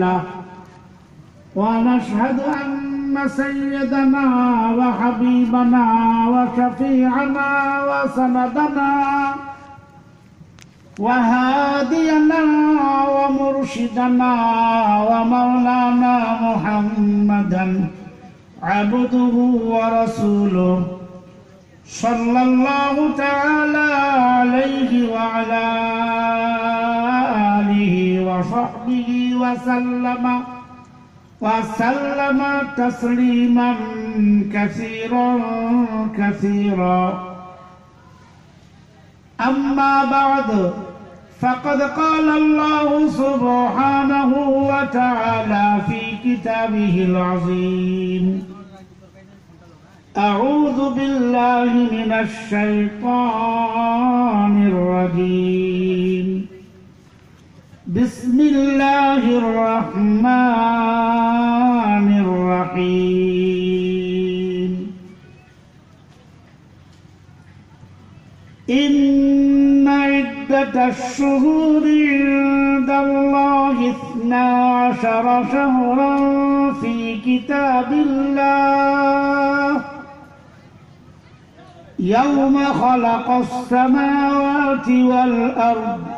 له ونشهد أن سيدنا وحبيبنا وشفيعنا وسندنا وهادينا ومرشدنا ومولانا محمدا عبده ورسوله صلى الله تعالى عليه وعلى وصحبه وسلم وسلم تسليما كثيرا كثيرا. أما بعد فقد قال الله سبحانه وتعالى في كتابه العظيم أعوذ بالله من الشيطان الرجيم. بسم الله الرحمن الرحيم. إن عدة الشهور عند الله اثنا عشر شهرا في كتاب الله. يوم خلق السماوات والأرض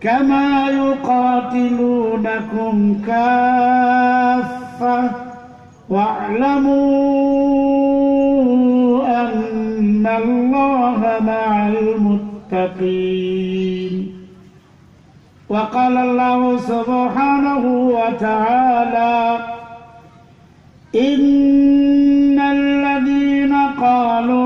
كما يقاتلونكم كافة واعلموا أن الله مع المتقين. وقال الله سبحانه وتعالى إن الذين قالوا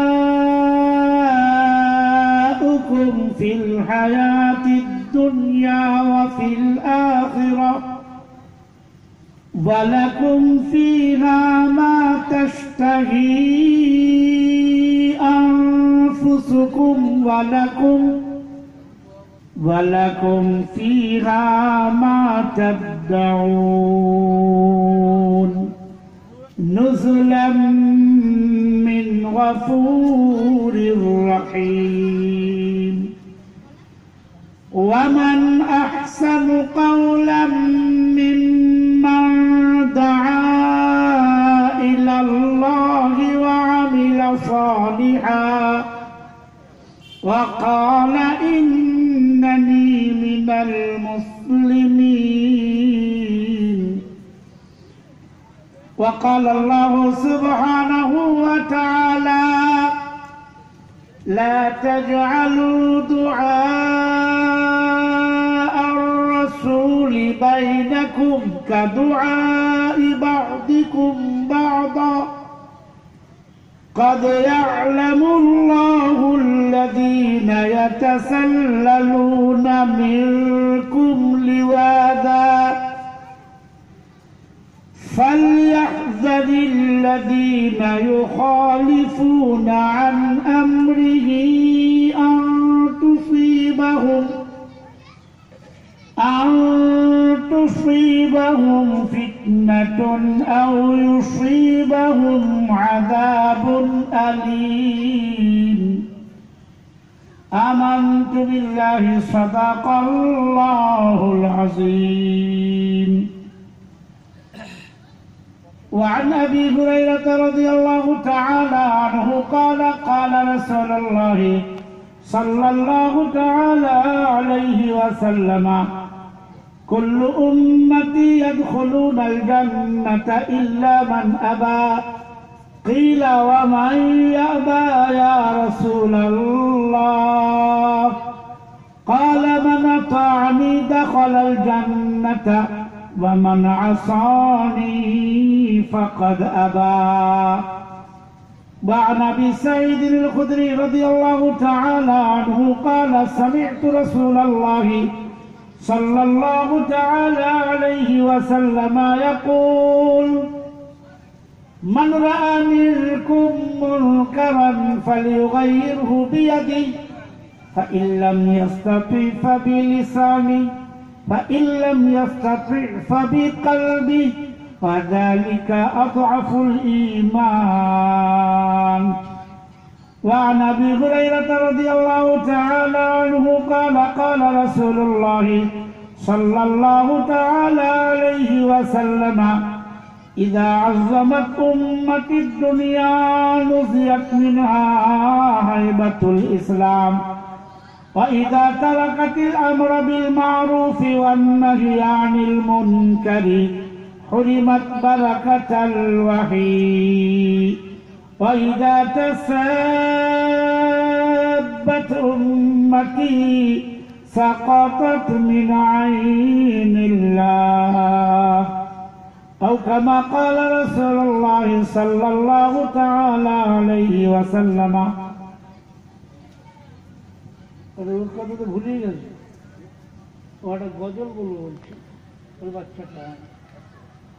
في الحياة الدنيا وفي الآخرة ولكم فيها ما تشتهي أنفسكم ولكم ولكم فيها ما تدعون نزلا من غفور رحيم. ومن أحسن قولا ممن دعا إلى الله وعمل صالحا وقال إنني من المسلمين. وقال الله سبحانه وتعالى لا تجعلوا دعاء الرسول بينكم كدعاء بعضكم بعضا. قد يعلم الله الذين يتسللون منكم لواذا. فليحذر الذين يخالفون عن أمره أن تصيبهم أن تصيبهم فتنة أو يصيبهم عذاب أليم. آمنت بالله صدق الله العظيم. وعن أبي هريرة رضي الله تعالى عنه قال قال رسول الله صلى الله تعالى عليه وسلم كل أمتي يدخلون الجنة إلا من أبى. قيل ومن يأبى يا رسول الله؟ قال من أطاعني دخل الجنة ومن عصاني فقد أبى. وعن أبي سعيد الخدري رضي الله تعالى عنه قال سمعت رسول الله صلى الله تعالى عليه وسلم يقول من رأى منكم منكرا فليغيره بيده فإن لم يستطع فبلسانه فإن لم يستطع فبقلبه وذلك أضعف الإيمان. وعن أبي هريرة رضي الله تعالى عنه قال قال رسول الله صلى الله تعالى عليه وسلم إذا عظمت أمة الدنيا نزيت منها هيبة الإسلام وإذا تركت الأمر بالمعروف والنهي عن المنكر حرمت بركة الوحي. وإذا تسابت أمتي سقطت من عين الله أو كما قال رسول الله صلى الله تعالى عليه وسلم ওর কথা তো ভুলেই গেছে ও একটা গজল বলবো বলছি ওর বাচ্চাটা